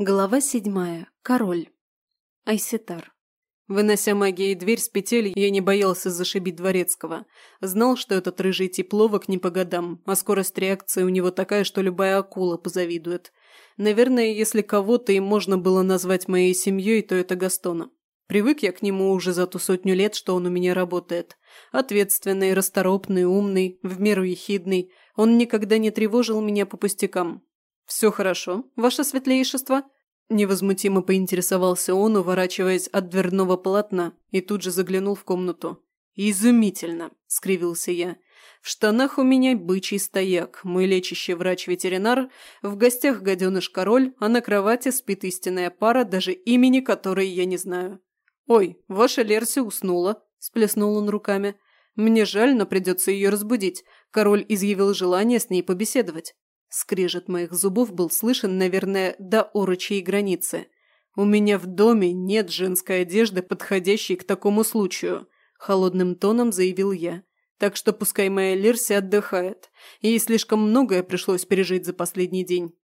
Глава седьмая. Король. Айситар. Вынося магией дверь с петель, я не боялся зашибить дворецкого. Знал, что этот рыжий тепловок не по годам, а скорость реакции у него такая, что любая акула позавидует. Наверное, если кого-то и можно было назвать моей семьей, то это Гастона. Привык я к нему уже за ту сотню лет, что он у меня работает. Ответственный, расторопный, умный, в меру ехидный. Он никогда не тревожил меня по пустякам, «Все хорошо, ваше светлейшество?» Невозмутимо поинтересовался он, уворачиваясь от дверного полотна, и тут же заглянул в комнату. «Изумительно!» – скривился я. «В штанах у меня бычий стояк, мой лечащий врач-ветеринар, в гостях гаденыш-король, а на кровати спит истинная пара, даже имени которой я не знаю». «Ой, ваша Лерси уснула», – сплеснул он руками. «Мне жаль, но придется ее разбудить. Король изъявил желание с ней побеседовать». Скрежет моих зубов был слышен, наверное, до орочей границы. «У меня в доме нет женской одежды, подходящей к такому случаю», – холодным тоном заявил я. «Так что пускай моя Лерси отдыхает. Ей слишком многое пришлось пережить за последний день».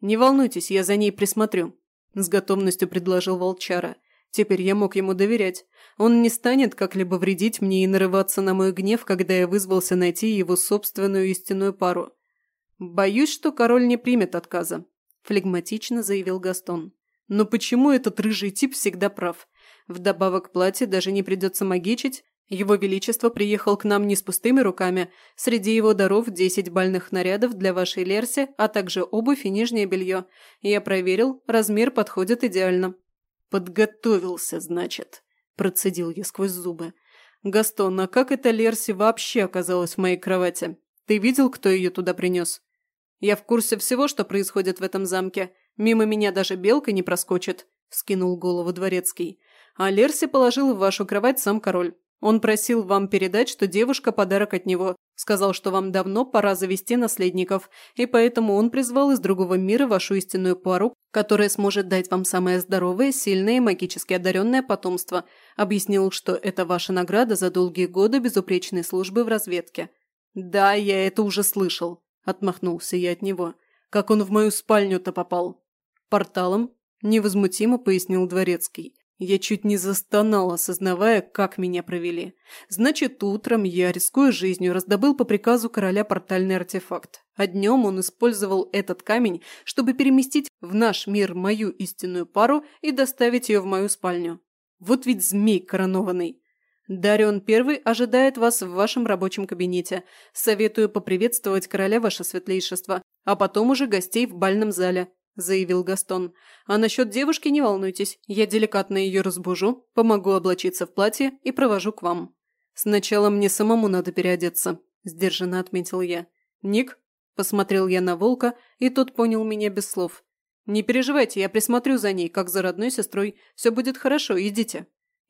«Не волнуйтесь, я за ней присмотрю», – с готовностью предложил волчара. Теперь я мог ему доверять. Он не станет как-либо вредить мне и нарываться на мой гнев, когда я вызвался найти его собственную истинную пару. «Боюсь, что король не примет отказа», – флегматично заявил Гастон. «Но почему этот рыжий тип всегда прав? Вдобавок платье даже не придется магичить. Его Величество приехал к нам не с пустыми руками. Среди его даров 10 бальных нарядов для вашей Лерси, а также обувь и нижнее белье. Я проверил, размер подходит идеально». «Подготовился, значит», – процедил я сквозь зубы. «Гастон, а как эта Лерси вообще оказалась в моей кровати? Ты видел, кто ее туда принес?» «Я в курсе всего, что происходит в этом замке. Мимо меня даже белка не проскочит», – скинул голову дворецкий. «А Лерси положил в вашу кровать сам король. Он просил вам передать, что девушка – подарок от него. Сказал, что вам давно пора завести наследников, и поэтому он призвал из другого мира вашу истинную пару, которая сможет дать вам самое здоровое, сильное и магически одаренное потомство. Объяснил, что это ваша награда за долгие годы безупречной службы в разведке. «Да, я это уже слышал», – отмахнулся я от него. «Как он в мою спальню-то попал?» «Порталом», – невозмутимо пояснил Дворецкий. Я чуть не застонал, осознавая, как меня провели. Значит, утром я, рискуя жизнью, раздобыл по приказу короля портальный артефакт. А днем он использовал этот камень, чтобы переместить в наш мир мою истинную пару и доставить ее в мою спальню. Вот ведь змей коронованный. Дарион Первый ожидает вас в вашем рабочем кабинете. Советую поприветствовать короля ваше светлейшество, а потом уже гостей в бальном зале», – заявил Гастон. «А насчет девушки не волнуйтесь, я деликатно ее разбужу, помогу облачиться в платье и провожу к вам». «Сначала мне самому надо переодеться», – сдержанно отметил я. «Ник?» – посмотрел я на волка, и тот понял меня без слов. «Не переживайте, я присмотрю за ней, как за родной сестрой. Все будет хорошо, идите».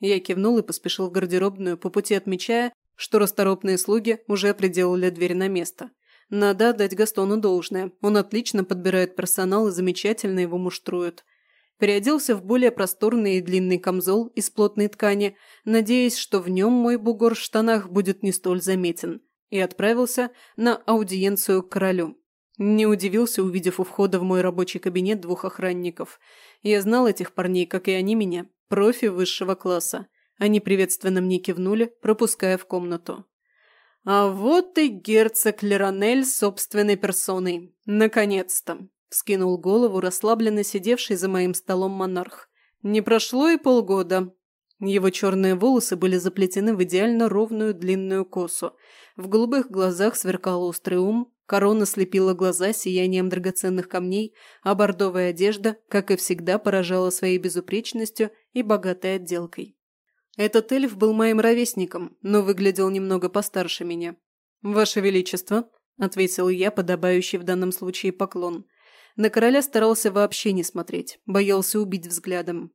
Я кивнул и поспешил в гардеробную, по пути отмечая, что расторопные слуги уже приделали дверь на место. Надо отдать Gastoну должное. Он отлично подбирает персонал и замечательно его муштрует. Переоделся в более просторный и длинный камзол из плотной ткани, надеясь, что в нем мой бугор в штанах будет не столь заметен, и отправился на аудиенцию к королю. Не удивился, увидев у входа в мой рабочий кабинет двух охранников. Я знал этих парней, как и они меня, профи высшего класса. Они приветственно мне кивнули, пропуская в комнату. «А вот и герцог Леронель собственной персоной. Наконец-то!» – вскинул голову расслабленно сидевший за моим столом монарх. «Не прошло и полгода». Его черные волосы были заплетены в идеально ровную длинную косу. В голубых глазах сверкал острый ум, Корона слепила глаза сиянием драгоценных камней, а бордовая одежда, как и всегда, поражала своей безупречностью и богатой отделкой. Этот эльф был моим ровесником, но выглядел немного постарше меня. «Ваше Величество», – ответил я, подобающий в данном случае поклон. На короля старался вообще не смотреть, боялся убить взглядом.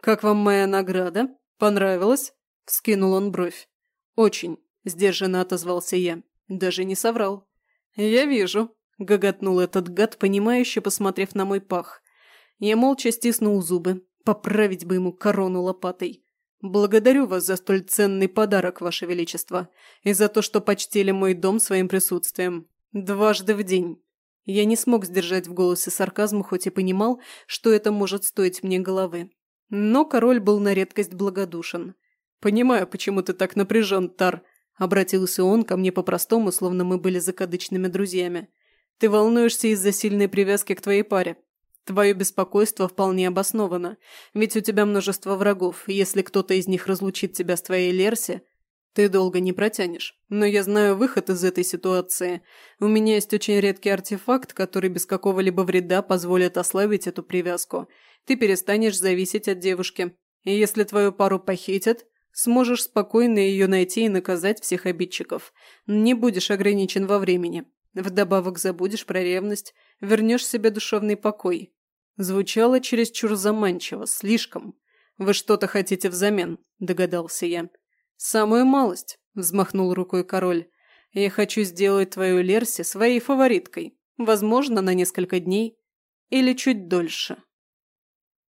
«Как вам моя награда? Понравилось?» – вскинул он бровь. «Очень», – сдержанно отозвался я. Даже не соврал. «Я вижу», – гоготнул этот гад, понимающе посмотрев на мой пах. Я молча стиснул зубы, поправить бы ему корону лопатой. «Благодарю вас за столь ценный подарок, Ваше Величество, и за то, что почтили мой дом своим присутствием. Дважды в день». Я не смог сдержать в голосе сарказм, хоть и понимал, что это может стоить мне головы. Но король был на редкость благодушен. «Понимаю, почему ты так напряжен, Тар», – обратился он ко мне по-простому, словно мы были закадычными друзьями. «Ты волнуешься из-за сильной привязки к твоей паре. Твое беспокойство вполне обосновано, ведь у тебя множество врагов, если кто-то из них разлучит тебя с твоей Лерси, ты долго не протянешь. Но я знаю выход из этой ситуации. У меня есть очень редкий артефакт, который без какого-либо вреда позволит ослабить эту привязку. Ты перестанешь зависеть от девушки. И если твою пару похитят, сможешь спокойно ее найти и наказать всех обидчиков. Не будешь ограничен во времени. Вдобавок забудешь про ревность, вернешь себе душевный покой. Звучало чересчур заманчиво, слишком. «Вы что-то хотите взамен?» – догадался я. «Самую малость», – взмахнул рукой король. «Я хочу сделать твою Лерси своей фавориткой. Возможно, на несколько дней. Или чуть дольше».